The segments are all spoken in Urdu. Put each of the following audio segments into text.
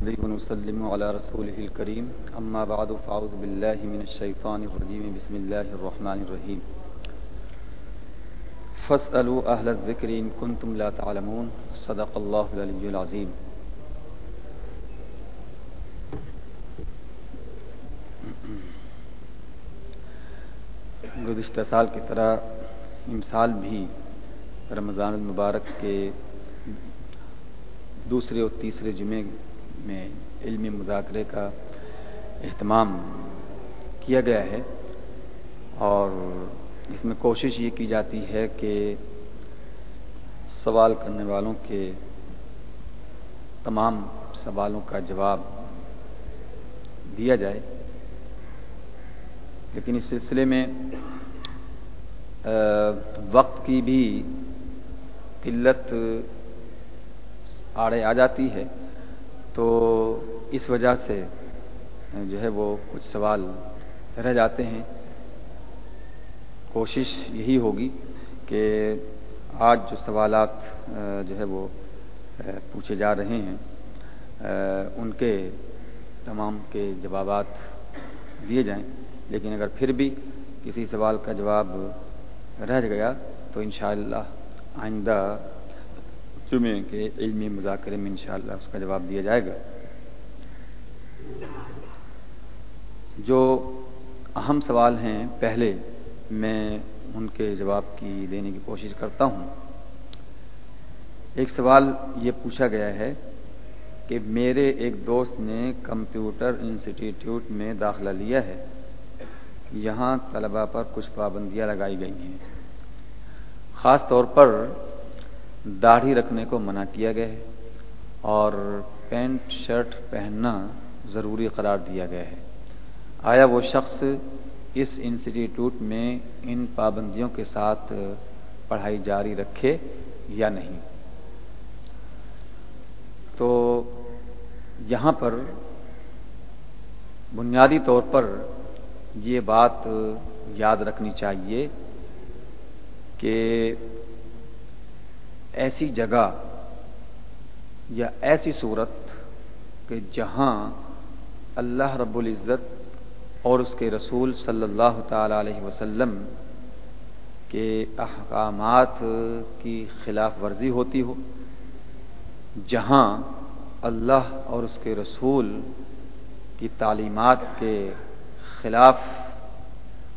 ونسلم على رسوله الكريم أما بعد فأعوذ بالله من الشيطان الرجيم بسم الله الرحمن الرحيم فاسألوا أهل الذكر إن كنتم لا تعلمون صدق الله العلي العظيم گزشتہ سال کی طرح امسال بھی رمضان المبارک کے دوسرے اور تیسرے جمعے میں علمی مذاکرے کا اہتمام کیا گیا ہے اور اس میں کوشش یہ کی جاتی ہے کہ سوال کرنے والوں کے تمام سوالوں کا جواب دیا جائے۔ لیکن اس سلسلے میں وقت کی بھی قلت آڑے آ جاتی ہے۔ تو اس وجہ سے جو ہے وہ کچھ سوال رہ جاتے ہیں۔ کوشش یہی ہوگی کہ آج جو سوالات جو ہے وہ پوچھے جا رہے ہیں ان کے تمام کے جوابات دیے جائیں۔ لیکن اگر پھر بھی کسی سوال کا جواب رہ گیا تو انشاءاللہ آئندہ جمعے کے علمی مذاکرے میں انشاءاللہ اس کا جواب دیا جائے گا۔ جو اہم سوال ہیں، پہلے میں ان کے جواب کی دینے کی کوشش کرتا ہوں۔ ایک سوال یہ پوچھا گیا ہے کہ میرے ایک دوست نے کمپیوٹر انسٹیٹیوٹ میں داخلہ لیا ہے۔ یہاں طلباء پر کچھ پابندیاں لگائی گئی ہیں۔ خاص طور پر داڑھی رکھنے کو منع کیا گیا ہے اور پینٹ، شرٹ پہننا ضروری قرار دیا گیا ہے۔ آیا وہ شخص اس انسٹیٹیوٹ میں ان پابندیوں کے ساتھ پڑھائی جاری رکھے یا نہیں؟ تو یہاں پر بنیادی طور پر یہ بات یاد رکھنی چاہیے کہ ایسی جگہ یا ایسی صورت کہ جہاں اللہ رب العزت اور اس کے رسول صلی اللہ تعالی علیہ وسلم کے احکامات کی خلاف ورزی ہوتی ہو، جہاں اللہ اور اس کے رسول کی تعلیمات کے خلاف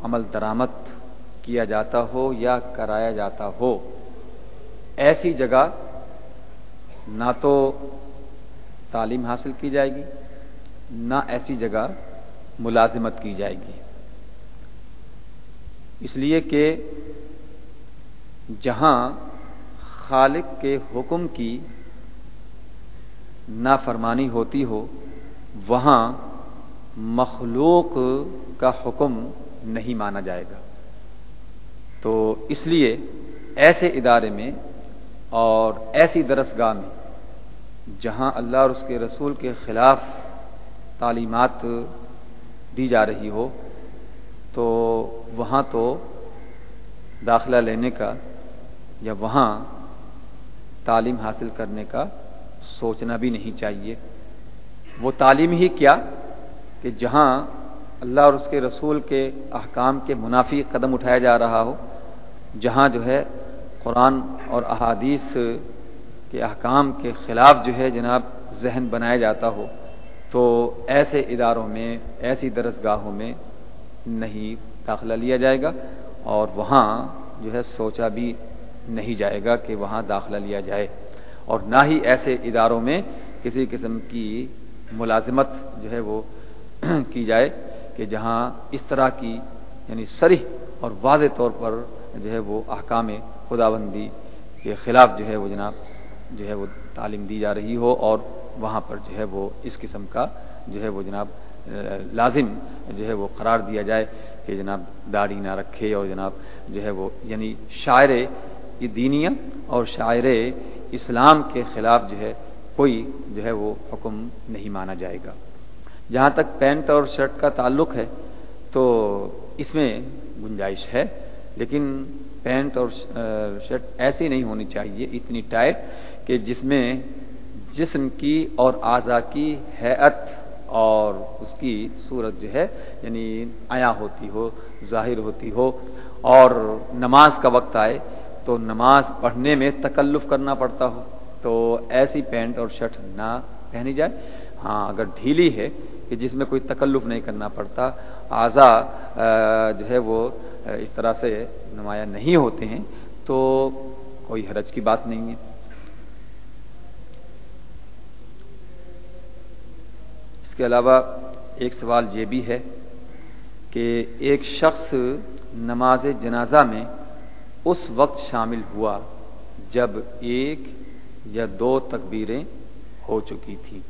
عمل درآمد کیا جاتا ہو یا کرایا جاتا ہو۔ ایسی جگہ نہ تو تعلیم حاصل کی جائے گی، نہ ایسی جگہ ملازمت کی جائے گی۔ اس لیے کہ جہاں خالق کے حکم کی نافرمانی ہوتی ہو، وہاں مخلوق کا حکم نہیں مانا جائے گا۔ تو اس لیے ایسے ادارے میں اور ایسی درسگاہ میں جہاں اللہ اور اس کے رسول کے خلاف تعلیمات دی جا رہی ہو، تو وہاں تو داخلہ لینے کا یا وہاں تعلیم حاصل کرنے کا سوچنا بھی نہیں چاہیے۔ وہ تعلیم ہی کیا کہ جہاں اللہ اور اس کے رسول کے احکام کے منافی قدم اٹھایا جا رہا ہو، جہاں جو ہے قرآن اور احادیث کے احکام کے خلاف جو ہے جناب ذہن بنایا جاتا ہو، تو ایسے اداروں میں، ایسی درسگاہوں میں نہیں داخلہ لیا جائے گا اور وہاں جو ہے سوچا بھی نہیں جائے گا کہ وہاں داخلہ لیا جائے۔ اور نہ ہی ایسے اداروں میں کسی قسم کی ملازمت جو ہے وہ کی جائے کہ جہاں اس طرح کی یعنی سریح اور واضح طور پر جو ہے وہ احکام خدا بندی کے خلاف جو ہے وہ جناب جو ہے وہ تعلیم دی جا رہی ہو اور وہاں پر جو ہے وہ اس قسم کا جو ہے وہ جناب لازم جو ہے وہ قرار دیا جائے کہ جناب داڑھی نہ رکھے اور جناب جو ہے وہ یعنی شاعر دینیا اور شاعر اسلام کے خلاف جو ہے کوئی جو ہے وہ حکم نہیں مانا جائے گا۔ جہاں تک پینٹ اور شرٹ کا تعلق ہے تو اس میں گنجائش ہے۔ لیکن پینٹ اور شرٹ ایسی نہیں ہونی چاہیے، اتنی ٹائٹ کہ جس میں جسم کی اور اعضا کی حیت اور اس کی صورت جو ہے یعنی آیا ہوتی ہو، ظاہر ہوتی ہو اور نماز کا وقت آئے تو نماز پڑھنے میں تکلف کرنا پڑتا ہو۔ تو ایسی پینٹ اور شرٹ نہ پہنی جائے۔ ہاں اگر ڈھیلی ہے کہ جس میں کوئی تکلف نہیں کرنا پڑتا اعضا جو ہے وہ اس طرح سے نمایاں نہیں ہوتے ہیں، تو کوئی حرج کی بات نہیں ہے۔ اس کے علاوہ ایک سوال یہ بھی ہے کہ ایک شخص نماز جنازہ میں اس وقت شامل ہوا جب ایک یا دو تکبیریں ہو چکی تھی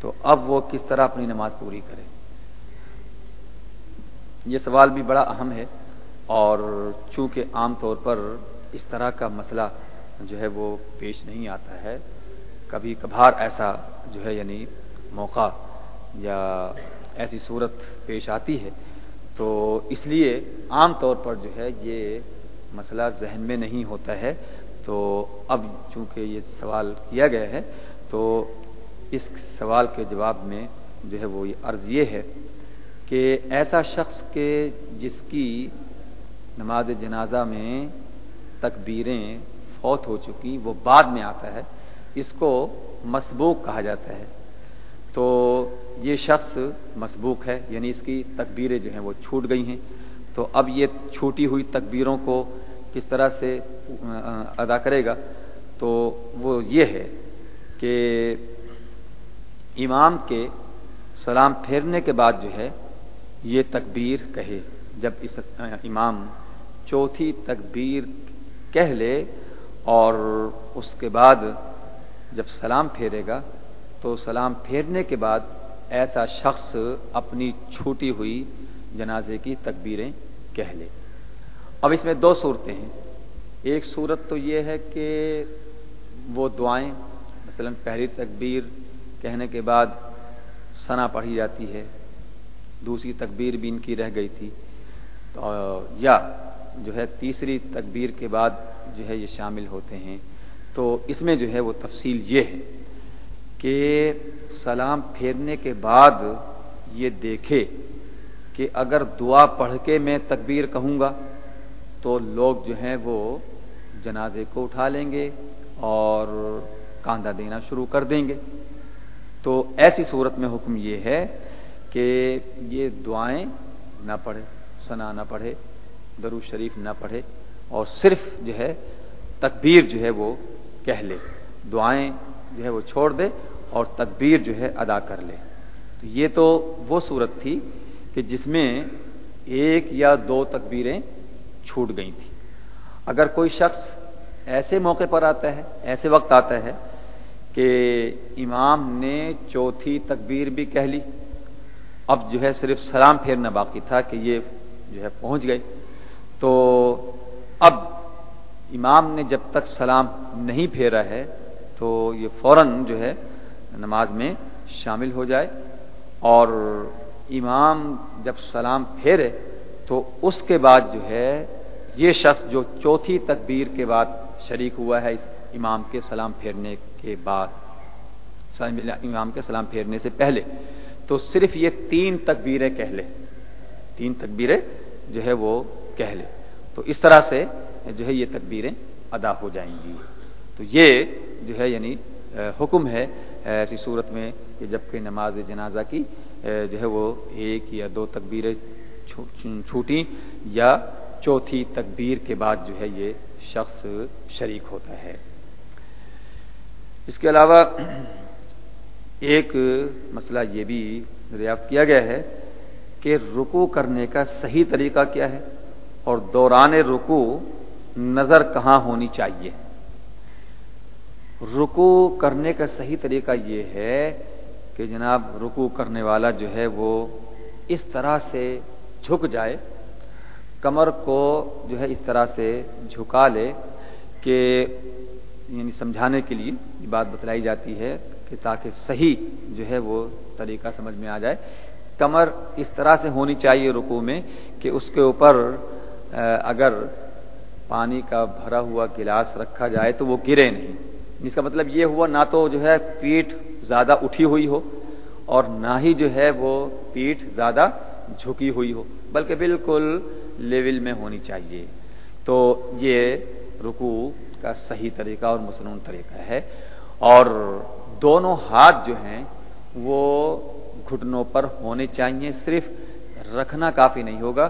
تو اب وہ کس طرح اپنی نماز پوری کرے؟ یہ سوال بھی بڑا اہم ہے۔ اور چونکہ عام طور پر اس طرح کا مسئلہ جو ہے وہ پیش نہیں آتا ہے، کبھی کبھار ایسا جو ہے یعنی موقع یا ایسی صورت پیش آتی ہے، تو اس لیے عام طور پر جو ہے یہ مسئلہ ذہن میں نہیں ہوتا ہے۔ تو اب چونکہ یہ سوال کیا گیا ہے، تو اس سوال کے جواب میں جو ہے وہ یہ عرض یہ ہے کہ ایسا شخص کے جس کی نماز جنازہ میں تکبیریں فوت ہو چکی، وہ بعد میں آتا ہے، اس کو مسبوق کہا جاتا ہے۔ تو یہ شخص مسبوق ہے یعنی اس کی تکبیریں جو ہیں وہ چھوٹ گئی ہیں۔ تو اب یہ چھوٹی ہوئی تکبیروں کو کس طرح سے ادا کرے گا؟ تو وہ یہ ہے کہ امام کے سلام پھیرنے کے بعد جو ہے، یہ تکبیر کہے۔ جب اس امام چوتھی تکبیر کہہ لے اور اس کے بعد جب سلام پھیرے گا، تو سلام پھیرنے کے بعد ایسا شخص اپنی چھوٹی ہوئی جنازے کی تکبیریں کہہ لے۔ اب اس میں دو صورتیں ہیں۔ ایک صورت تو یہ ہے کہ وہ دعائیں، مثلا پہلی تکبیر کہنے کے بعد ثنا پڑھی جاتی ہے، دوسری تکبیر بھی ان کی رہ گئی تھی۔ یا جو ہے تیسری تکبیر کے بعد جو ہے یہ شامل ہوتے ہیں۔ تو اس میں جو ہے وہ تفصیل یہ ہے کہ سلام پھیرنے کے بعد یہ دیکھے کہ اگر دعا پڑھ کے میں تکبیر کہوں گا تو لوگ جو ہیں وہ جنازے کو اٹھا لیں گے اور کاندھا دینا شروع کر دیں گے۔ تو ایسی صورت میں حکم یہ ہے کہ یہ دعائیں نہ پڑھے، سنا نہ پڑھے۔ درو شریف نہ پڑھے اور صرف جو ہے تکبیر جو ہے وہ کہہ لے، دعائیں جو ہے وہ چھوڑ دے اور تکبیر جو ہے ادا کر لے۔ تو یہ تو وہ صورت تھی کہ جس میں ایک یا دو تکبیریں چھوٹ گئی تھیں۔ اگر کوئی شخص ایسے موقع پر آتا ہے، ایسے وقت آتا ہے کہ امام نے چوتھی تکبیر بھی کہہ لی، اب جو ہے صرف سلام پھیرنا باقی تھا کہ یہ جو ہے پہنچ گئے۔ تو اب امام نے جب تک سلام نہیں پھیرا ہے تو یہ فوراً جو ہے نماز میں شامل ہو جائے اور امام جب سلام پھیرے تو اس کے بعد جو ہے یہ شخص جو چوتھی تکبیر کے بعد شریک ہوا ہے اس امام کے سلام پھیرنے کے بعد امام کے سلام پھیرنے سے پہلے، تو صرف یہ تین تکبیریں کہہ لے تین تکبیریں جو ہے وہ کہہ لے۔ تو اس طرح سے جو ہے یہ تکبیریں ادا ہو جائیں گی۔ تو یہ جو ہے یعنی حکم ہے ایسی صورت میں کہ جبکہ نماز جنازہ کی جو ہے وہ ایک یا دو تکبیریں چھوٹی یا چوتھی تکبیر کے بعد جو ہے یہ شخص شریک ہوتا ہے۔ اس کے علاوہ ایک مسئلہ یہ بھی دریافت کیا گیا ہے کہ رکو کرنے کا صحیح طریقہ کیا ہے۔ اور دوران رکو نظر کہاں ہونی چاہیے؟ رکو کرنے کا صحیح طریقہ یہ ہے کہ جناب رکو کرنے والا جو ہے وہ اس طرح سے جھک جائے، کمر کو جو ہے اس طرح سے جھکا لے کہ یعنی سمجھانے کے لیے یہ بات بتلائی جاتی ہے کہ تاکہ صحیح جو ہے وہ طریقہ سمجھ میں آ جائے۔ کمر اس طرح سے ہونی چاہیے رکو میں کہ اس کے اوپر اگر پانی کا بھرا ہوا گلاس رکھا جائے تو وہ گرے نہیں۔ جس کا مطلب یہ ہوا نہ تو جو ہے پیٹھ زیادہ اٹھی ہوئی ہو اور نہ ہی جو ہے وہ پیٹھ زیادہ جھکی ہوئی ہو، بلکہ بالکل لیول میں ہونی چاہیے۔ تو یہ رکو کا صحیح طریقہ اور مصنون طریقہ ہے۔ اور دونوں ہاتھ جو ہیں وہ گھٹنوں پر ہونے چاہیے، صرف رکھنا کافی نہیں ہوگا،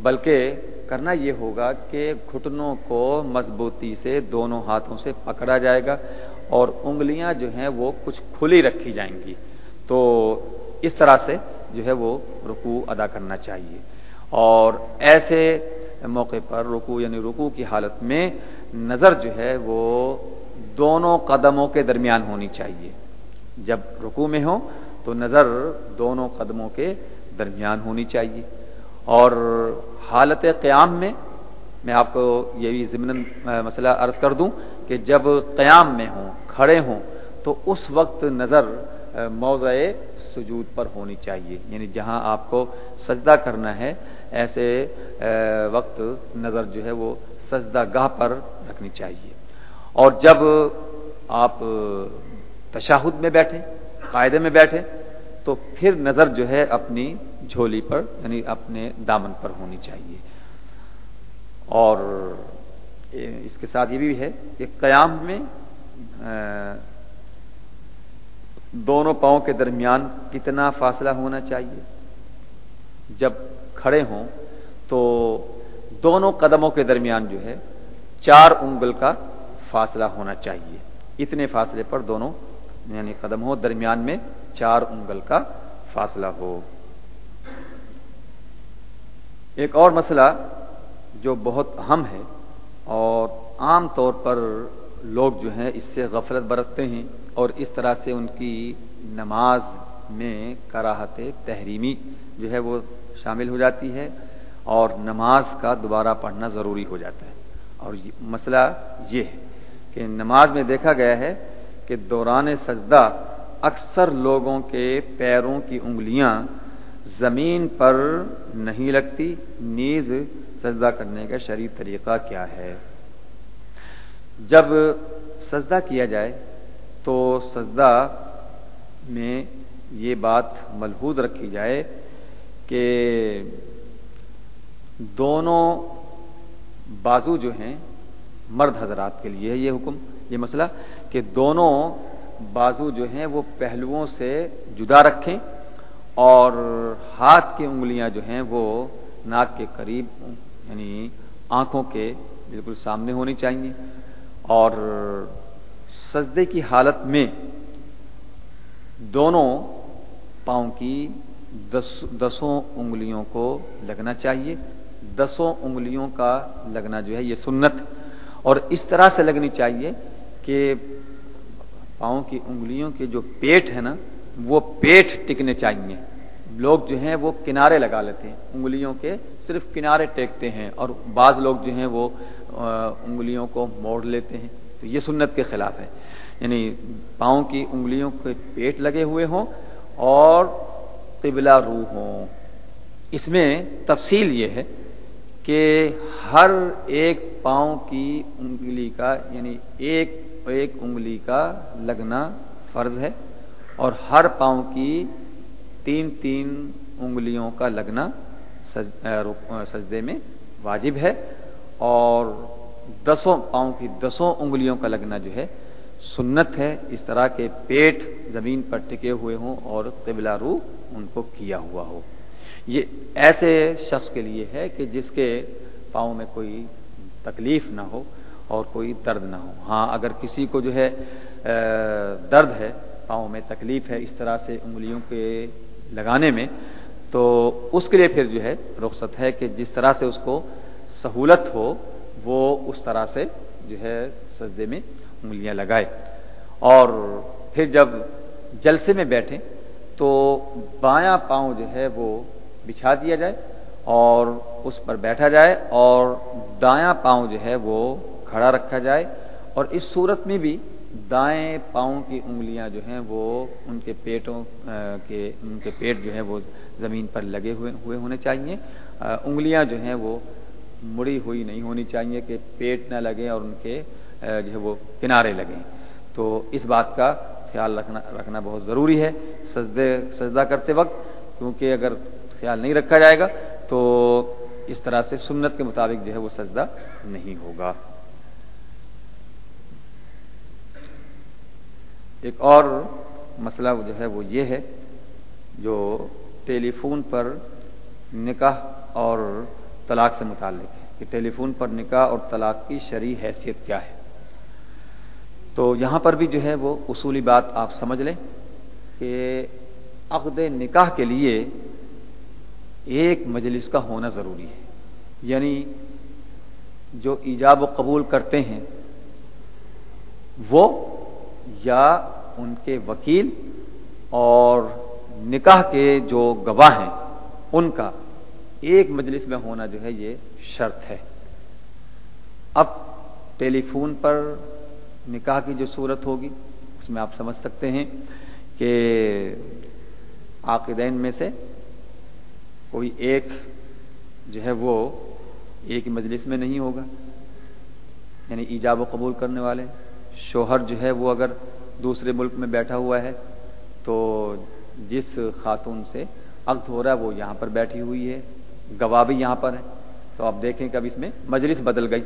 بلکہ کرنا یہ ہوگا کہ گھٹنوں کو مضبوطی سے دونوں ہاتھوں سے پکڑا جائے گا اور انگلیاں جو ہیں وہ کچھ کھلی رکھی جائیں گی۔ تو اس طرح سے جو ہے وہ رکو ادا کرنا چاہیے۔ اور ایسے موقع پر رکو یعنی رکو کی حالت میں نظر جو ہے وہ دونوں قدموں کے درمیان ہونی چاہیے۔ جب رکو میں ہو تو نظر دونوں قدموں کے درمیان ہونی چاہیے۔ اور حالت قیام میں میں آپ کو یہ بھی ضمن مسئلہ عرض کر دوں کہ جب قیام میں ہوں، کھڑے ہوں، تو اس وقت نظر موضع سجود پر ہونی چاہیے۔ یعنی جہاں آپ کو سجدہ کرنا ہے، ایسے وقت نظر جو ہے وہ سجدہ گاہ پر رکھنی چاہیے۔ اور جب آپ تشاہد میں بیٹھے قاعدے میں بیٹھے تو پھر نظر جو ہے اپنی جھولی پر یعنی اپنے دامن پر ہونی چاہیے۔ اور اس کے ساتھ یہ بھی ہے کہ قیام میں دونوں پاؤں کے درمیان کتنا فاصلہ ہونا چاہیے۔ جب کھڑے ہوں تو دونوں قدموں کے درمیان جو ہے چار انگل کا فاصلہ ہونا چاہیے۔ اتنے فاصلے پر دونوں یعنی قدم ہو درمیان میں چار انگل کا فاصلہ ہو۔ ایک اور مسئلہ جو بہت اہم ہے اور عام طور پر لوگ جو ہیں اس سے غفلت برتتے ہیں اور اس طرح سے ان کی نماز میں کراہت تحریمی جو ہے وہ شامل ہو جاتی ہے اور نماز کا دوبارہ پڑھنا ضروری ہو جاتا ہے۔ اور مسئلہ یہ ہے کہ نماز میں دیکھا گیا ہے کہ دوران سجدہ اکثر لوگوں کے پیروں کی انگلیاں زمین پر نہیں لگتی، نیز سجدہ کرنے کا شریف طریقہ کیا ہے؟ جب سجدہ کیا جائے تو سجدہ میں یہ بات ملحوظ رکھی جائے کہ دونوں بازو جو ہیں مرد حضرات کے لیے یہ حکم، یہ مسئلہ۔ کہ دونوں بازو جو ہیں وہ پہلوؤں سے جدا رکھیں اور ہاتھ کی انگلیاں جو ہیں وہ ناک کے قریب یعنی آنکھوں کے بالکل سامنے ہونی چاہیے۔ اور سجدے کی حالت میں دونوں پاؤں کی دس، دسوں انگلیوں کو لگنا چاہیے۔ دسوں انگلیوں کا لگنا جو ہے یہ سنت۔ اور اس طرح سے لگنی چاہیے کہ پاؤں کی انگلیوں کے جو پیٹ ہے نا، وہ پیٹ ٹکنے چاہیے۔ لوگ جو ہیں وہ کنارے لگا لیتے ہیں، انگلیوں کے صرف کنارے ٹیکتے ہیں اور بعض لوگ جو ہیں وہ انگلیوں کو موڑ لیتے ہیں۔ تو یہ سنت کے خلاف ہے۔ یعنی پاؤں کی انگلیوں کے پیٹ لگے ہوئے ہوں اور قبلہ روح ہوں۔ اس میں تفصیل یہ ہے کہ ہر ایک پاؤں کی انگلی کا یعنی ایک ایک انگلی کا لگنا فرض ہے اور ہر پاؤں کی تین تین انگلیوں کا لگنا سجدے میں واجب ہے اور دسوں پاؤں کی دسوں انگلیوں کا لگنا جو ہے سنت ہے اس طرح کے پیٹ زمین پر ٹکے ہوئے ہوں اور قبلہ رو ان کو کیا ہوا ہو یہ ایسے شخص کے لیے ہے کہ جس کے پاؤں میں کوئی تکلیف نہ ہو اور کوئی درد نہ ہو۔ ہاں اگر کسی کو جو ہے درد ہے، پاؤں میں تکلیف ہے، اس طرح سے انگلیوں کے لگانے میں، تو اس کے لیے پھر جو ہے رخصت ہے کہ جس طرح سے اس کو سہولت ہو، وہ اس طرح سے جو ہے سجدے میں انگلیاں لگائے۔ اور پھر جب جلسے میں بیٹھے تو بایاں پاؤں جو ہے وہ بچھا دیا جائے اور اس پر بیٹھا جائے اور دایاں پاؤں جو ہے وہ کھڑا رکھا جائے اور اس صورت میں بھی دائیں پاؤں کی انگلیاں جو ہیں وہ ان کے پیٹوں کے ان کے پیٹ جو ہے وہ زمین پر لگے ہوئے ہوئے ہونے چاہیے۔ انگلیاں جو ہیں وہ مڑی ہوئی نہیں ہونی چاہیے کہ پیٹ نہ لگے اور ان کے جو ہے وہ کنارے لگیں۔ تو اس بات کا خیال رکھنا رکھنا بہت ضروری ہے سجدے، سجدہ کرتے وقت، کیونکہ اگر خیال نہیں رکھا جائے گا تو اس طرح سے سنت کے مطابق جو ہے وہ سجدہ نہیں ہوگا۔ ایک اور مسئلہ جو ہے وہ یہ ہے جو ٹیلی فون پر نکاح اور طلاق سے متعلق ہے کہ ٹیلی فون پر نکاح اور طلاق کی شرعی حیثیت کیا ہے۔ تو یہاں پر بھی جو ہے وہ اصولی بات آپ سمجھ لیں کہ عقد نکاح کے لیے ایک مجلس کا ہونا ضروری ہے۔ یعنی جو ایجاب و قبول کرتے ہیں وہ یا ان کے وکیل اور نکاح کے جو گواہ ہیں، ان کا ایک مجلس میں ہونا جو ہے یہ شرط ہے۔ اب ٹیلی فون پر نکاح کی جو صورت ہوگی، اس میں آپ سمجھ سکتے ہیں کہ عاقدین میں سے کوئی ایک جو ہے وہ ایک مجلس میں نہیں ہوگا یعنی ایجاب و قبول کرنے والے شوہر جو ہے وہ اگر دوسرے ملک میں بیٹھا ہوا ہے تو جس خاتون سے عقد ہو رہا ہے وہ یہاں پر بیٹھی ہوئی ہے۔ گواہ بھی یہاں پر ہے۔ تو آپ دیکھیں کب اس میں مجلس بدل گئی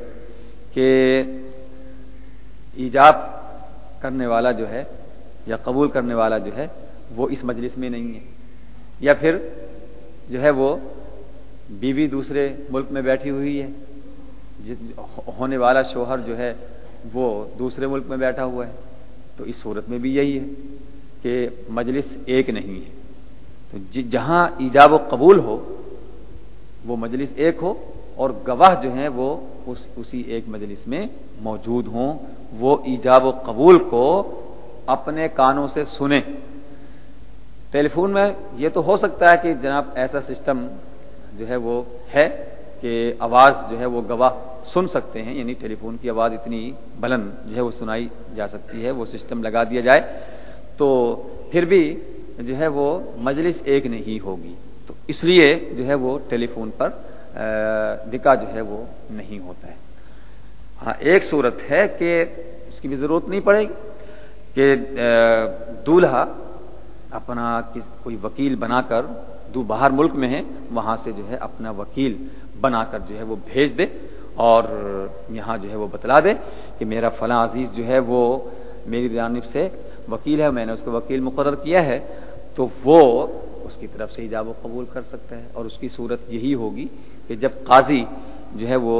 کہ ایجاب کرنے والا جو ہے یا قبول کرنے والا جو ہے وہ اس مجلس میں نہیں ہے۔ یا پھر جو ہے وہ بیوی دوسرے ملک میں بیٹھی ہوئی ہے۔ ہونے والا شوہر جو ہے وہ دوسرے ملک میں بیٹھا ہوا ہے، تو اس صورت میں بھی یہی ہے کہ مجلس ایک نہیں ہے۔ تو جی، جہاں ایجاب و قبول ہو، وہ مجلس ایک ہو، اور گواہ جو ہیں وہ اس، اسی ایک مجلس میں موجود ہوں۔ وہ ایجاب و قبول کو اپنے کانوں سے سنیں۔ ٹیلی فون میں یہ تو ہو سکتا ہے کہ جناب ایسا سسٹم جو ہے وہ ہے کہ آواز جو ہے وہ گواہ سن سکتے ہیں یعنی ٹیلی فون کی آواز اتنی بلند جو ہے وہ سنائی جا سکتی ہے، وہ سسٹم لگا دیا جائے۔ تو پھر بھی جو ہے وہ مجلس ایک نہیں ہوگی۔ تو اس لیے جو ہے وہ ٹیلی فون پر نکاح جو ہے وہ نہیں ہوتا ہے۔ ہاں ایک صورت ہے کہ اس کی بھی ضرورت نہیں پڑے گی کہ دولہا اپنا کوئی وکیل بنا کر دو باہر ملک میں ہے وہاں سے جو ہے اپنا وکیل بنا کر جو ہے وہ بھیج دے۔ اور یہاں جو ہے وہ بتلا دے کہ میرا فلاں عزیز جو ہے وہ میری جانب سے وکیل ہے، میں نے اس کو وکیل مقرر کیا ہے، تو وہ اس کی طرف سے ایجاب و قبول کر سکتا ہے اور اس کی صورت یہی ہوگی کہ جب قاضی جو ہے وہ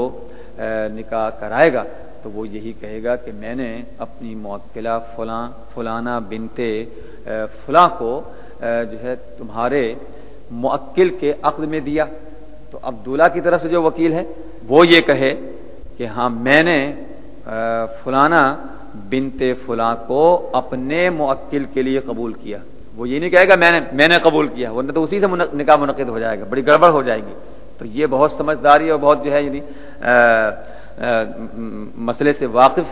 نکاح کرائے گا تو وہ یہی کہے گا کہ میں نے اپنی موکلہ فلاں، فلانا بنتے فلاں کو جو ہے تمہارے معقل کے عقد میں دیا۔ تو عبداللہ کی طرف سے جو وکیل ہے وہ یہ کہے کہ ہاں میں نے فلانا بنتے فلاں کو اپنے معقل کے لیے قبول کیا۔ وہ یہ نہیں کہے گا میں نے میں نے قبول کیا، ورنہ تو اسی سے نکاح منعقد ہو جائے گا، بڑی گڑبڑ ہو جائے گی۔ تو یہ بہت سمجھداری اور بہت جو ہے یعنی مسئلے سے واقف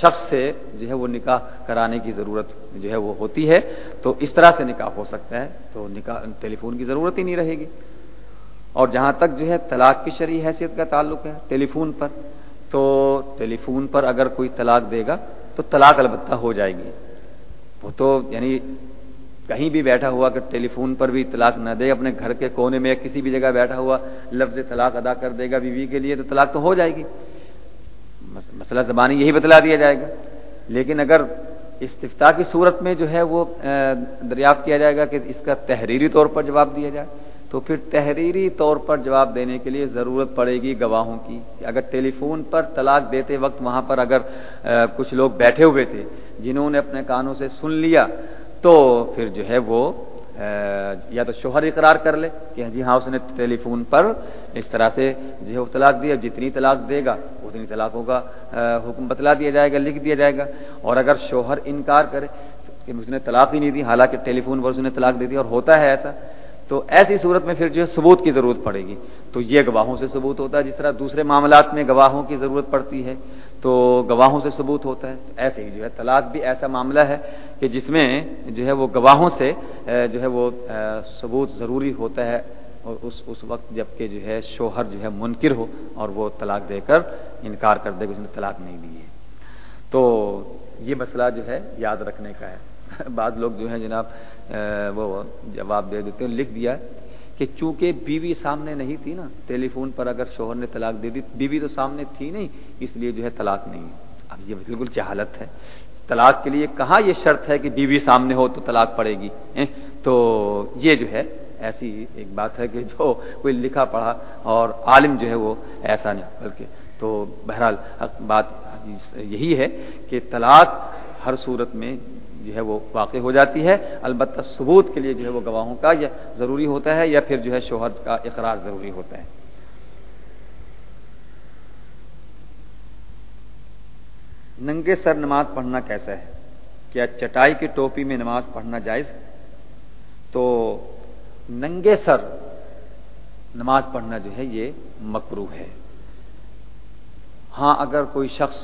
شخص سے جو ہے وہ نکاح کرانے کی ضرورت جو ہے وہ ہوتی ہے۔ تو اس طرح سے نکاح ہو سکتا ہے، تو نکاح، ٹیلی فون کی ضرورت ہی نہیں رہے گی۔ اور جہاں تک جو ہے طلاق کی شرعی حیثیت کا تعلق ہے ٹیلی فون پر، تو ٹیلی فون پر اگر کوئی طلاق دے گا تو طلاق البتہ ہو جائے گی۔ وہ تو یعنی کہیں بھی بیٹھا ہوا کہ ٹیلی فون پر بھی طلاق نہ دے، اپنے گھر کے کونے میں کسی بھی جگہ بیٹھا ہوا لفظ طلاق ادا کر دے گا بیوی کے لیے تو طلاق تو ہو جائے گی۔ مسئلہ زبانی یہی بتلا دیا جائے گا۔ لیکن اگر استفتا کی صورت میں جو ہے وہ دریافت کیا جائے گا کہ اس کا تحریری طور پر جواب دیا جائے تو پھر تحریری طور پر جواب دینے کے لیے ضرورت پڑے گی گواہوں کی کہ اگر ٹیلی فون پر طلاق دیتے وقت وہاں پر اگر کچھ لوگ بیٹھے ہوئے تھے جنہوں نے اپنے کانوں سے سن لیا تو پھر جو ہے وہ یا تو شوہر اقرار کر لے کہ جی ہاں اس نے ٹیلی فون پر اس طرح سے جو ہے وہ طلاق دیا جتنی طلاق دے گا اتنی طلاقوں کا حکم بتلا دیا جائے گا، لکھ دیا جائے گا۔ اور اگر شوہر انکار کرے کہ اس نے طلاق ہی نہیں دی، حالانکہ ٹیلی فون پر اس نے طلاق دے دی اور ہوتا ہے ایسا تو ایسی صورت میں پھر جو ہے ثبوت کی ضرورت پڑے گی۔ تو یہ گواہوں سے ثبوت ہوتا ہے، جس طرح دوسرے معاملات میں گواہوں کی ضرورت پڑتی ہے، تو گواہوں سے ثبوت ہوتا ہے۔ ایسے ہی جو ہے طلاق بھی ایسا معاملہ ہے کہ جس میں جو ہے وہ گواہوں سے جو ہے وہ ثبوت ضروری ہوتا ہے اور اس اس وقت جبکہ جو ہے شوہر جو ہے منکر ہو اور وہ طلاق دے کر انکار کر دے کہ اس نے طلاق نہیں دی ہے۔ تو یہ مسئلہ جو ہے یاد رکھنے کا ہے۔ بعض لوگ جو ہیں جناب وہ جواب دے دیتے ہیں، لکھ دیا کہ چونکہ بیوی سامنے نہیں تھی نا، ٹیلی فون پر اگر شوہر نے طلاق دے دی، بیوی تو سامنے تھی نہیں، اس لیے جو ہے طلاق نہیں اب یہ بالکل جہالت ہے۔ طلاق کے لیے کہاں یہ شرط ہے کہ بیوی سامنے ہو تو طلاق پڑے گی؟ تو یہ جو ہے ایسی ایک بات ہے کہ جو کوئی لکھا پڑھا اور عالم جو ہے وہ ایسا نہیں، بلکہ تو بہرحال بات یہی ہے کہ طلاق ہر صورت میں جو ہے وہ واقع ہو جاتی ہے۔ البتہ ثبوت کے لیے جو ہے وہ گواہوں کا یا ضروری ہوتا ہے یا پھر جو ہے شوہر کا اقرار ضروری ہوتا ہے۔ ننگے سر نماز پڑھنا کیسا ہے؟ کیا چٹائی کی ٹوپی میں نماز پڑھنا جائز؟ تو ننگے سر نماز پڑھنا جو ہے یہ مکرو ہے۔ ہاں اگر کوئی شخص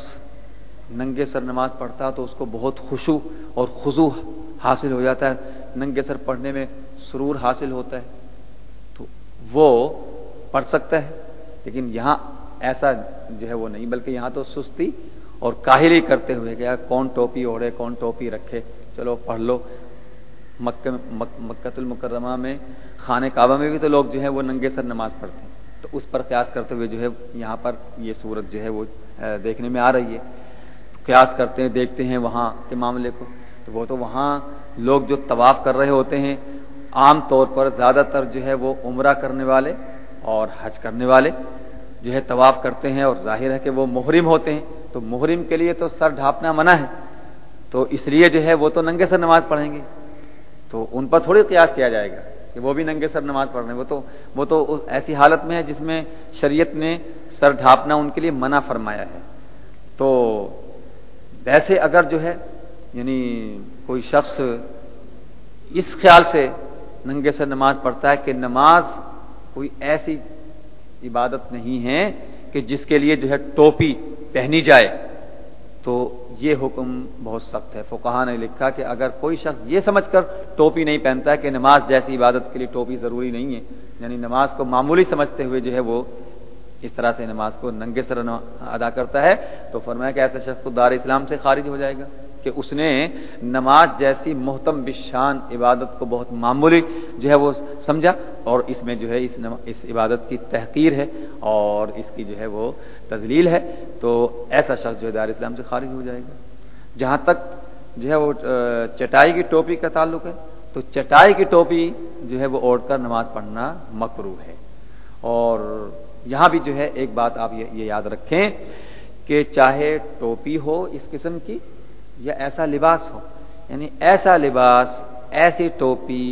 ننگے سر نماز پڑھتا تو اس کو بہت خوشو اور خزو حاصل ہو جاتا ہے۔ ننگے سر پڑھنے میں سرور حاصل ہوتا ہے۔ تو وہ پڑھ سکتا ہے، لیکن یہاں ایسا جو ہے وہ نہیں، بلکہ یہاں تو سستی اور کاہلی کرتے ہوئے کہ کون ٹوپی اوڑے کون ٹوپی رکھے۔ چلو پڑھ لو۔ مکہ مکت المکرمہ میں، خانہ کعبہ میں بھی تو لوگ جو ہے وہ ننگے سر نماز پڑھتے ہیں۔ تو اس پر قیاس کرتے ہوئے جو ہے یہاں پر یہ صورت جو ہے وہ دیکھنے میں آ رہی ہے۔ قیاس کرتے ہیں، دیکھتے ہیں وہاں کے معاملے کو۔ تو وہ تو وہاں لوگ جو طواف کر رہے ہوتے ہیں، عام طور پر زیادہ تر جو ہے وہ عمرہ کرنے والے اور حج کرنے والے جو ہے طواف کرتے ہیں اور ظاہر ہے کہ وہ محرم ہوتے ہیں۔ تو محرم کے لیے تو سر ڈھانپنا منع ہے۔ تو اس لیے جو ہے وہ تو ننگے سر نماز پڑھیں گے۔ تو ان پر تھوڑی قیاس کیا جائے گا کہ وہ بھی ننگے سر نماز پڑھ رہے ہیں۔ وہ تو وہ تو ایسی حالت میں ہے جس میں شریعت نے سر ڈھانپنا ان کے لیے منع فرمایا ہے۔ تو ویسے اگر جو ہے یعنی کوئی شخص اس خیال سے ننگے سر نماز پڑھتا ہے کہ نماز کوئی ایسی عبادت نہیں ہے کہ جس کے لیے جو ہے ٹوپی پہنی جائے، تو یہ حکم بہت سخت ہے۔ فقہ نے لکھا کہ اگر کوئی شخص یہ سمجھ کر ٹوپی نہیں پہنتا ہے کہ نماز جیسی عبادت کے لیے ٹوپی ضروری نہیں ہے یعنی نماز کو معمولی سمجھتے ہوئے جو ہے وہ اس طرح سے نماز کو ننگے سر ادا کرتا ہے، تو فرمایا کہ ایسا شخص تو دار اسلام سے خارج ہو جائے گا کہ اس نے نماز جیسی محتم بشان عبادت کو بہت معمولی جو ہے وہ سمجھا اور اس میں جو ہے اس اس عبادت کی تحقیر ہے اور اس کی جو ہے وہ تزلیل ہے، تو ایسا شخص جو ہے دار اسلام سے خارج ہو جائے گا۔ جہاں تک جو ہے وہ چٹائی کی ٹوپی کا تعلق ہے، تو چٹائی کی ٹوپی جو ہے وہ اوڑھ کر نماز پڑھنا مکرو ہے۔ اور یہاں بھی جو ہے ایک بات آپ یہ یاد رکھیں کہ چاہے ٹوپی ہو اس قسم کی یا ایسا لباس ہو یعنی ایسا لباس، ایسی ٹوپی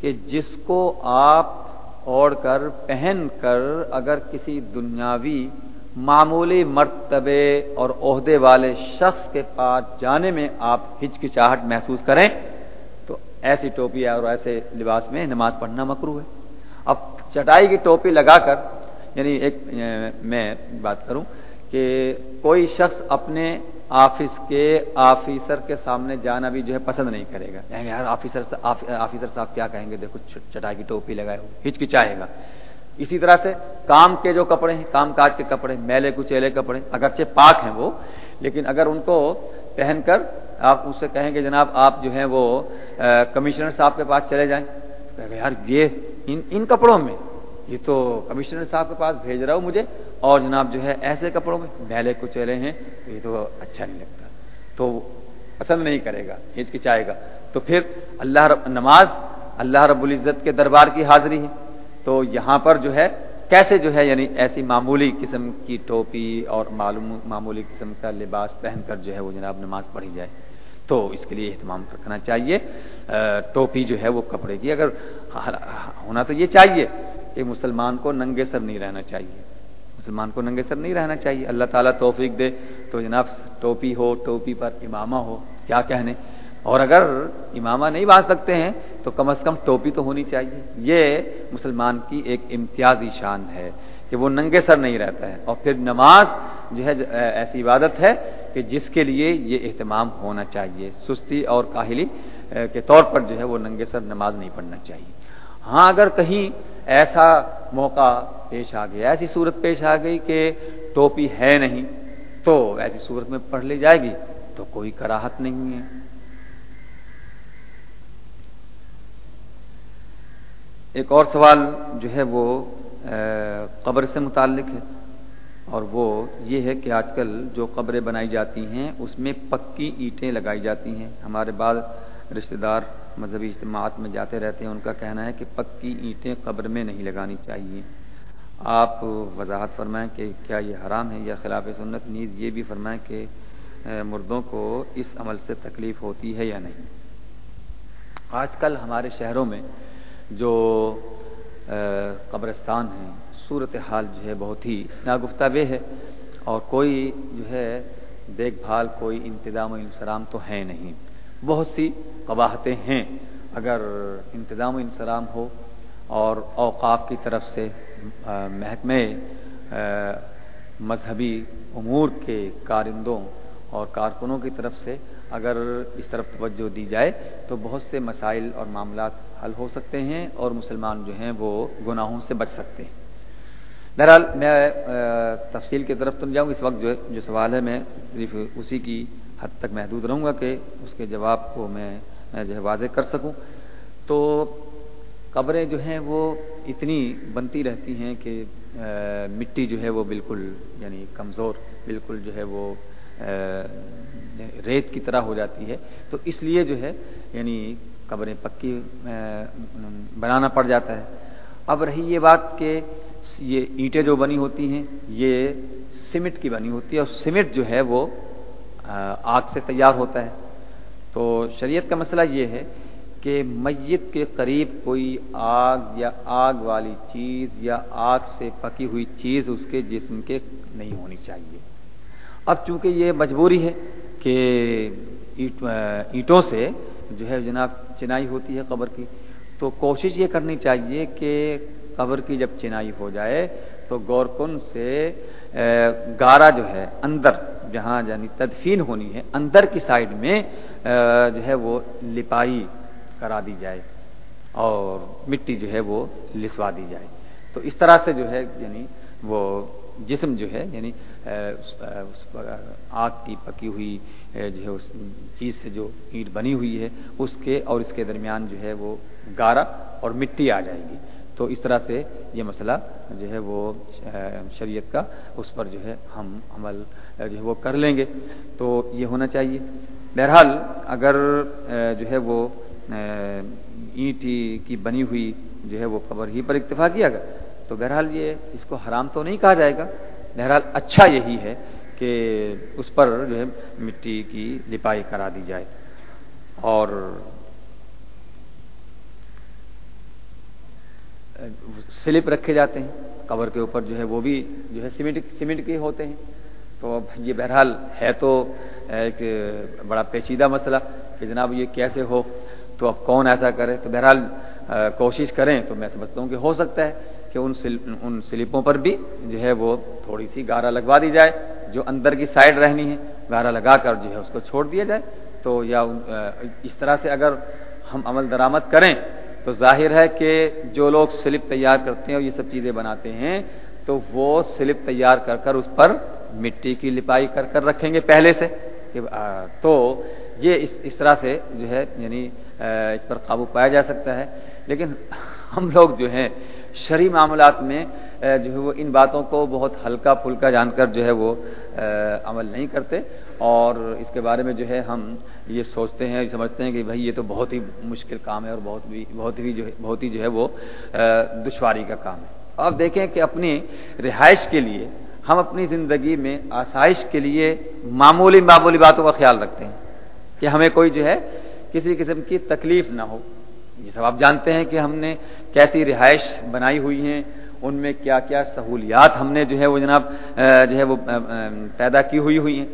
کہ جس کو آپ اوڑھ کر، پہن کر اگر کسی دنیاوی معمولی مرتبے اور عہدے والے شخص کے پاس جانے میں آپ ہچکچاہٹ محسوس کریں تو ایسی ٹوپی اور ایسے لباس میں نماز پڑھنا مکرو ہے۔ اب چٹائی کی ٹوپی لگا کر یعنی ایک میں بات کروں کہ کوئی شخص اپنے آفس کے آفیسر کے سامنے جانا بھی جو ہے پسند نہیں کرے گا۔ یعنی یار آفیسر آفیسر صاحب کیا کہیں گے؟ دیکھو چٹائی کی ٹوپی لگائے ہو، ہچکچائے گا۔ اسی طرح سے کام کے جو کپڑے ہیں، کام کاج کے کپڑے میلے کچیلے کپڑے اگرچہ پاک ہیں وہ، لیکن اگر ان کو پہن کر آپ اس سے کہیں گے جناب آپ جو ہیں وہ کمشنر صاحب کے پاس چلے جائیں یار یہ ان ان کپڑوں میں یہ تو کمشنر صاحب کے پاس بھیج رہا ہوں مجھے، اور جناب جو ہے ایسے کپڑوں میں میلے کچیلے ہیں، یہ تو اچھا نہیں لگتا۔ تو پسند نہیں کرے گا، ہچکچائے گا۔ تو پھر اللہ رب، نماز اللہ رب العزت کے دربار کی حاضری ہے۔ تو یہاں پر جو ہے، کیسے جو ہے یعنی ایسی معمولی قسم کی ٹوپی اور معلوم، معمولی قسم کا لباس پہن کر جو ہے وہ جناب نماز پڑھی جائے۔ تو اس کے لیے اہتمام رکھنا چاہیے۔ ٹوپی جو ہے وہ کپڑے کی، اگر ہاں، ہاں، ہونا تو یہ چاہیے۔ کہ مسلمان کو ننگے سر نہیں رہنا چاہیے۔ مسلمان کو ننگے سر نہیں رہنا چاہیے۔ اللہ تعالیٰ توفیق دے تو جناب ٹوپی ہو، ٹوپی پر امامہ ہو، کیا کہنے؟ اور اگر امامہ نہیں باندھ سکتے ہیں تو کم از کم ٹوپی تو ہونی چاہیے۔ یہ مسلمان کی ایک امتیازی شان ہے کہ وہ ننگے سر نہیں رہتا ہے۔ اور پھر نماز جو ہے، ایسی عبادت ہے کہ جس کے لیے یہ اہتمام ہونا چاہیے۔ سستی اور کاہلی کے طور پر جو ہے وہ ننگے سر نماز نہیں پڑھنا چاہیے۔ ہاں اگر کہیں ایسا موقع پیش آ گیا، ایسی صورت پیش آ گئی کہ ٹوپی ہے نہیں، تو ایسی صورت میں پڑھ لی جائے گی، تو کوئی کراہت نہیں ہے۔ ایک اور سوال جو ہے وہ قبر سے متعلق ہے، اور وہ یہ ہے کہ آج کل جو قبریں بنائی جاتی ہیں، اس میں پکی اینٹیں لگائی جاتی ہیں۔ ہمارے بعض رشتہ دار مذہبی اجتماعات میں جاتے رہتے ہیں، ان کا کہنا ہے کہ پکی اینٹیں قبر میں نہیں لگانی چاہیے۔ آپ وضاحت فرمائیں کہ کیا یہ حرام ہے یا خلاف سنت؟ نیز یہ بھی فرمائیں کہ مردوں کو اس عمل سے تکلیف ہوتی ہے یا نہیں۔ آج کل ہمارے شہروں میں جو قبرستان ہیں صورت حال جو ہے بہت ہی ناگفتہ بے ہے۔ اور کوئی جو ہے دیکھ بھال، کوئی انتظام و انسرام تو ہے نہیں۔ بہت سی قباہتیں ہیں۔ اگر انتظام و انسرام ہو اور اوقاف کی طرف سے محکمے مذہبی امور کے کارندوں اور کارکنوں کی طرف سے اگر اس طرف توجہ دی جائے تو بہت سے مسائل اور معاملات حل ہو سکتے ہیں اور مسلمان جو ہیں وہ گناہوں سے بچ سکتے ہیں۔ بہرحال میں تفصیل کی طرف تو جاؤں، اس وقت جو جو سوال ہے میں صرف اسی کی حد تک محدود رہوں گا کہ اس کے جواب کو میں جو ہے واضح کر سکوں۔ تو قبریں جو ہیں وہ اتنی بنتی رہتی ہیں کہ مٹی جو ہے وہ بالکل یعنی کمزور، بالکل جو ہے وہ ریت کی طرح ہو جاتی ہے۔ تو اس لیے جو ہے یعنی قبریں پکی بنانا پڑ جاتا ہے۔ اب رہی یہ بات کہ یہ اینٹیں جو بنی ہوتی ہیں، یہ سیمنٹ کی بنی ہوتی ہے اور سیمنٹ جو ہے وہ آگ سے تیار ہوتا ہے۔ تو شریعت کا مسئلہ یہ ہے کہ میت کے قریب کوئی آگ یا آگ والی چیز یا آگ سے پکی ہوئی چیز اس کے جسم کے نہیں ہونی چاہیے۔ اب چونکہ یہ مجبوری ہے کہ اینٹوں سے جو ہے جناب چنائی ہوتی ہے قبر کی، تو کوشش یہ کرنی چاہیے کہ قبر کی جب چنائی ہو جائے تو گورکن سے گارا جو ہے اندر جہاں یعنی تدفین ہونی ہے، اندر کی سائڈ میں جو ہے وہ لپائی کرا دی جائے اور مٹی جو ہے وہ لسوا دی جائے۔ تو اس طرح سے جو ہے یعنی وہ جسم جو ہے یعنی آگ کی پکی ہوئی جو ہے اس چیز سے جو اینٹ بنی ہوئی ہے، اس کے اور اس کے درمیان جو ہے وہ گارا اور مٹی آ جائے گی۔ تو اس طرح سے یہ مسئلہ جو ہے وہ شریعت کا اس پر جو ہے ہم عمل جو ہے وہ کر لیں گے۔ تو یہ ہونا چاہیے۔ بہرحال اگر جو ہے وہ اینٹ کی بنی ہوئی جو ہے وہ قبر ہی پر اکتفا کیا گیا، تو بہرحال یہ اس کو حرام تو نہیں کہا جائے گا۔ بہرحال اچھا یہی ہے کہ اس پر جو ہے مٹی کی لپائی کرا دی جائے۔ اور سلپ رکھے جاتے ہیں، قبر کے اوپر جو ہے وہ بھی جو ہے سیمنٹ سیمنٹ کے ہوتے ہیں۔ تو اب یہ بہرحال ہے تو ایک بڑا پیچیدہ مسئلہ کہ جناب یہ کیسے ہو؟ تو اب کون ایسا کرے؟ تو بہرحال کوشش کریں۔ تو میں سمجھتا ہوں کہ ہو سکتا ہے کہ ان ان سلپوں پر بھی جو ہے وہ تھوڑی سی گارا لگوا دی جائے، جو اندر کی سائڈ رہنی ہے، گارا لگا کر جو ہے اس کو چھوڑ دیا جائے۔ تو یا اس طرح سے اگر ہم عمل درآمد کریں تو ظاہر ہے کہ جو لوگ سلپ تیار کرتے ہیں اور یہ سب چیزیں بناتے ہیں، تو وہ سلپ تیار کر کر اس پر مٹی کی لپائی کر کر رکھیں گے پہلے سے۔ تو یہ اس اس طرح سے جو ہے یعنی اس پر قابو پایا جا سکتا ہے۔ لیکن ہم لوگ جو ہیں، شرعی معاملات میں جو ہے وہ ان باتوں کو بہت ہلکا پھلکا جان کر جو ہے وہ عمل نہیں کرتے۔ اور اس کے بارے میں جو ہے ہم یہ سوچتے ہیں سمجھتے ہیں کہ بھائی یہ تو بہت ہی مشکل کام ہے اور بہت بھی، بہت ہی جو ہے، بہت ہی جو ہے وہ دشواری کا کام ہے۔ آپ دیکھیں کہ اپنی رہائش کے لیے ہم اپنی زندگی میں آسائش کے لیے معمولی معمولی باتوں کا خیال رکھتے ہیں کہ ہمیں کوئی جو ہے کسی قسم کی تکلیف نہ ہو۔ یہ سب آپ جانتے ہیں کہ ہم نے کیسی رہائش بنائی ہوئی ہیں۔ ان میں کیا کیا سہولیات ہم نے جو ہے وہ جناب جو ہے وہ پیدا کی ہوئی ہوئی ہیں۔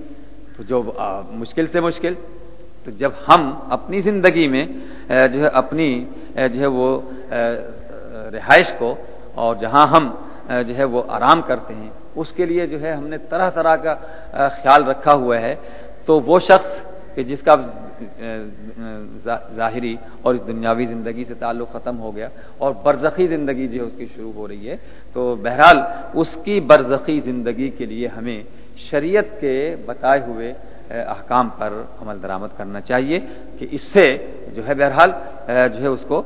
تو جو مشکل سے مشکل۔ تو جب ہم اپنی زندگی میں جو ہے اپنی جو ہے وہ رہائش کو اور جہاں ہم جو ہے وہ آرام کرتے ہیں، اس کے لیے جو ہے ہم نے طرح طرح کا خیال رکھا ہوا ہے۔ تو وہ شخص کہ جس کا ظاہری اور اس دنیاوی زندگی سے تعلق ختم ہو گیا اور برزخی زندگی جو ہے اس کی شروع ہو رہی ہے تو بہرحال اس کی برزخی زندگی کے لیے ہمیں شریعت کے بتائے ہوئے احکام پر عمل درآمد کرنا چاہیے کہ اس سے جو ہے بہرحال جو ہے اس کو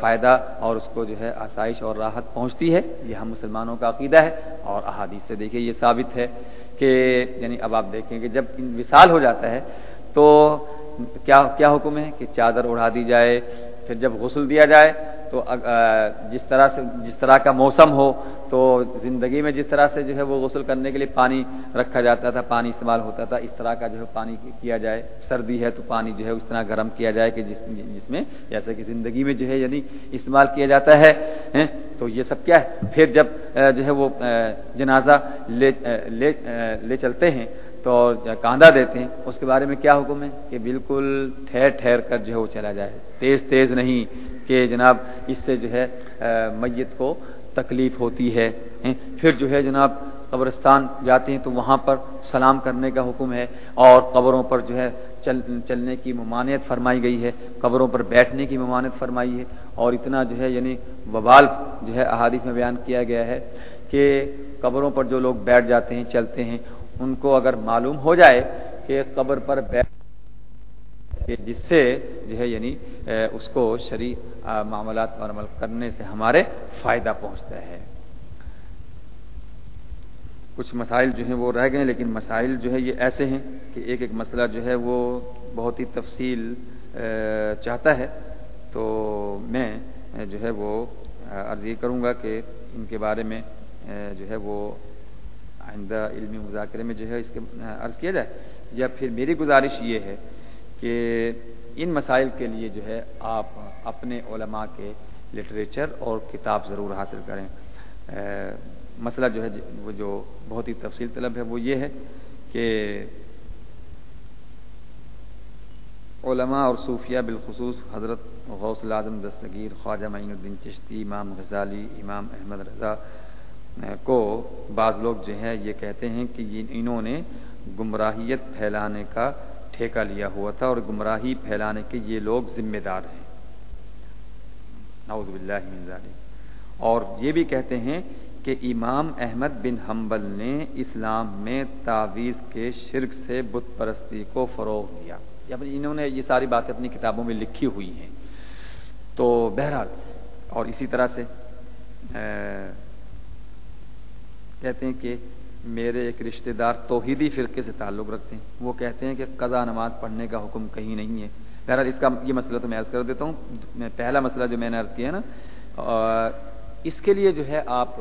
فائدہ اور اس کو جو ہے آسائش اور راحت پہنچتی ہے۔ یہ ہم مسلمانوں کا عقیدہ ہے اور احادیث سے دیکھیے یہ ثابت ہے کہ یعنی اب آپ دیکھیں کہ جب وصال ہو جاتا ہے تو کیا کیا حکم ہے کہ چادر اڑا دی جائے، پھر جب غسل دیا جائے تو جس طرح سے جس طرح کا موسم ہو تو زندگی میں جس طرح سے جو ہے وہ غسل کرنے کے لیے پانی رکھا جاتا تھا، پانی استعمال ہوتا تھا، اس طرح کا جو ہے پانی کیا جائے۔ سردی ہے تو پانی جو ہے اس طرح گرم کیا جائے کہ جس جس میں جیسے کہ زندگی میں جو ہے یعنی استعمال کیا جاتا ہے تو یہ سب کیا ہے؟ پھر جب جو ہے وہ جنازہ لے لے چلتے ہیں تو کاندھا دیتے ہیں، اس کے بارے میں کیا حکم ہے؟ کہ بالکل ٹھہر ٹھہر کر جو ہے وہ چلا جائے۔ تیز تیز نہیں کہ جناب اس سے جو ہے میت کو تکلیف ہوتی ہے پھر جو ہے جناب قبرستان جاتے ہیں تو وہاں پر سلام کرنے کا حکم ہے اور قبروں پر جو ہے چل، چلنے کی ممانعت فرمائی گئی ہے، قبروں پر بیٹھنے کی ممانعت فرمائی ہے اور اتنا جو ہے یعنی وبال جو ہے احادیث میں بیان کیا گیا ہے کہ قبروں پر جو لوگ بیٹھ جاتے ہیں، چلتے ہیں ان کو اگر معلوم ہو جائے کہ قبر پر بیٹھ جس سے جو ہے یعنی اس کو شریع معاملات پر عمل کرنے سے ہمارے فائدہ پہنچتا ہے۔ کچھ مسائل جو ہیں وہ رہ گئے، لیکن مسائل جو ہے یہ ایسے ہیں کہ ایک ایک مسئلہ جو ہے وہ بہت ہی تفصیل چاہتا ہے۔ تو میں جو ہے وہ عرض یہ کروں گا کہ ان کے بارے میں جو ہے وہ آئندہ علمی مذاکرے میں جو ہے اس کے، عرض کیا جائے، یا پھر میری گزارش یہ ہے کہ ان مسائل کے لیے جو ہے آپ اپنے علماء کے لٹریچر اور کتاب ضرور حاصل کریں۔ مسئلہ جو ہے، وہ جو بہت ہی تفصیل طلب ہے، وہ یہ ہے کہ علماء اور صوفیہ بالخصوص حضرت غوث العظم دستگیر، خواجہ معین الدین چشتی، امام غزالی، امام احمد رضا کو بعض لوگ جو ہے یہ کہتے ہیں کہ انہوں نے گمراہیت پھیلانے کا ٹھیکہ لیا ہوا تھا اور گمراہی پھیلانے کے یہ لوگ ذمہ دار ہیں۔ نعوذ باللہ من ذالک اور یہ بھی کہتے ہیں کہ امام احمد بن حنبل نے اسلام میں تعویذ کے شرک سے بت پرستی کو فروغ دیا۔ یعنی انہوں نے یہ ساری باتیں اپنی کتابوں میں لکھی ہوئی ہیں۔ تو بہرحال اور اسی طرح سے کہتے ہیں کہ میرے ایک رشتہ دار توحیدی فرقے سے تعلق رکھتے ہیں۔ وہ کہتے ہیں کہ قضا نماز پڑھنے کا حکم کہیں نہیں ہے۔ بہرحال اس کا یہ مسئلہ تو میں عرض کر دیتا ہوں۔ میں پہلا مسئلہ جو میں نے عرض کیا نا اس کے لیے جو ہے آپ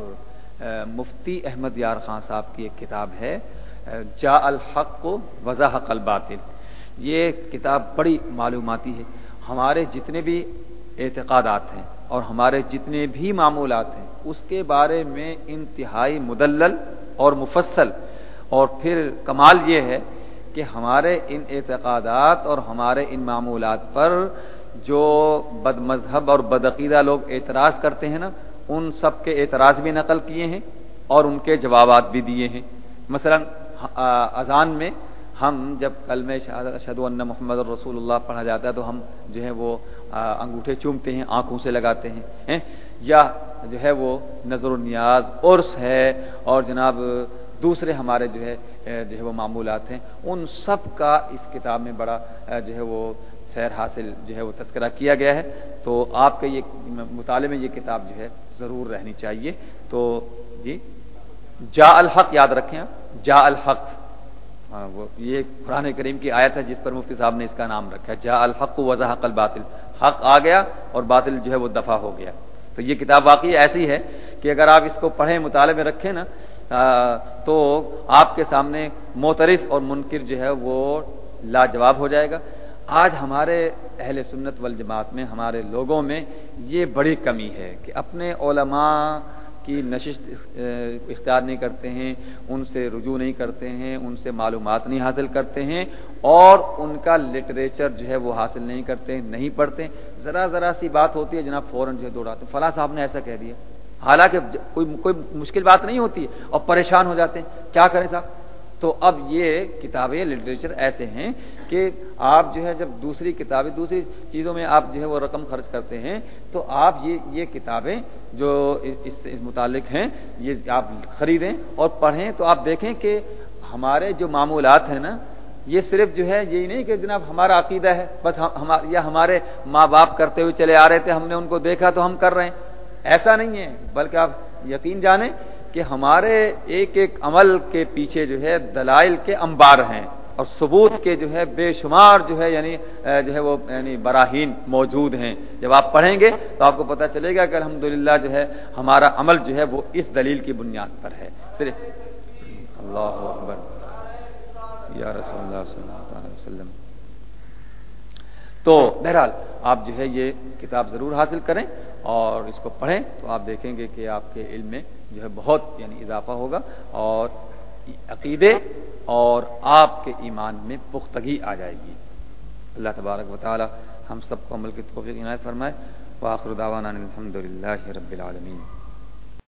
مفتی احمد یار خان صاحب کی ایک کتاب ہے جا الحق کو وضاح الباطل۔ یہ کتاب بڑی معلوماتی ہے۔ ہمارے جتنے بھی اعتقادات ہیں اور ہمارے جتنے بھی معمولات ہیں، اس کے بارے میں انتہائی مدلل اور مفصل۔ اور پھر کمال یہ ہے کہ ہمارے ان اعتقادات اور ہمارے ان معمولات پر جو بد مذہب اور بدعقیدہ لوگ اعتراض کرتے ہیں نا، ان سب کے اعتراض بھی نقل کیے ہیں اور ان کے جوابات بھی دیے ہیں۔ مثلا اذان میں ہم جب کل میں شہد اللہ محمد رسول اللہ پڑھا جاتا ہے تو ہم جو ہے وہ انگوٹھے چومتے ہیں، آنکھوں سے لگاتے ہیں یا جو ہے وہ نظر و نیاز، عرس ہے اور جناب دوسرے ہمارے جو ہے جو ہے وہ معمولات ہیں، ان سب کا اس کتاب میں بڑا جو ہے وہ سیر حاصل جو ہے وہ تذکرہ کیا گیا ہے۔ تو آپ کے یہ مطالعے میں یہ کتاب جو ہے ضرور رہنی چاہیے۔ تو جی جا الحق، یاد رکھیں جا الحق۔ ہاں وہ یہ قرآن کریم کی آیت ہے جس پر مفتی صاحب نے اس کا نام رکھا جا الحق وضاح الباطل۔ حق آ گیا اور باطل جو ہے وہ دفاع ہو گیا۔ تو یہ کتاب واقعی ایسی ہے کہ اگر آپ اس کو پڑھیں، مطالعے میں رکھیں نا تو آپ کے سامنے موترف اور منکر جو ہے وہ لاجواب ہو جائے گا۔ آج ہمارے اہل سنت والجماعت میں، ہمارے لوگوں میں یہ بڑی کمی ہے کہ اپنے علماء کی نشست اختیار نہیں کرتے ہیں، ان سے رجوع نہیں کرتے ہیں، ان سے معلومات نہیں حاصل کرتے ہیں اور ان کا لٹریچر جو ہے وہ حاصل نہیں کرتے ہیں نہیں پڑھتے۔ ذرا ذرا سی بات ہوتی ہے جناب، فوراً جو ہے دوڑاتے فلاں صاحب نے ایسا کہہ دیا۔ حالانکہ کوئی کوئی مشکل بات نہیں ہوتی اور پریشان ہو جاتے ہیں۔ کیا کریں صاحب؟ تو اب یہ کتابیں لٹریچر ایسے ہیں کہ آپ جو ہے جب دوسری کتابیں، دوسری چیزوں میں آپ جو ہے وہ رقم خرچ کرتے ہیں، تو آپ یہ یہ کتابیں جو اس سے متعلق ہیں، یہ آپ خریدیں اور پڑھیں تو آپ دیکھیں کہ ہمارے جو معمولات ہیں نا، یہ صرف جو ہے یہی نہیں کہ جناب ہمارا عقیدہ ہے، بس یا ہمارے ماں باپ کرتے ہوئے چلے آ رہے تھے، ہم نے ان کو دیکھا تو ہم کر رہے ہیں۔ ایسا نہیں ہے، بلکہ آپ یقین جانیں کہ ہمارے ایک ایک عمل کے پیچھے جو ہے دلائل کے انبار ہیں اور ثبوت کے جو ہے بے شمار جو ہے یعنی جو ہے وہ یعنی براہین موجود ہیں۔ جب آپ پڑھیں گے تو آپ کو پتہ چلے گا کہ الحمد جو ہے ہمارا عمل جو ہے وہ اس دلیل کی بنیاد پر ہے۔ صرف اللہ اکبر۔ یا رسول اللہ صلی اللہ علیہ وسلم۔ تو بہرحال آپ جو ہے یہ کتاب ضرور حاصل کریں اور اس کو پڑھیں تو آپ دیکھیں گے کہ آپ کے علم میں جو ہے بہت یعنی اضافہ ہوگا اور عقیدے اور آپ کے ایمان میں پختگی آ جائے گی۔ اللہ تبارک و تعالی ہم سب کو عمل کی توفیق عنایت فرمائے۔ واخر دعوانا الحمد للہ رب العالمین۔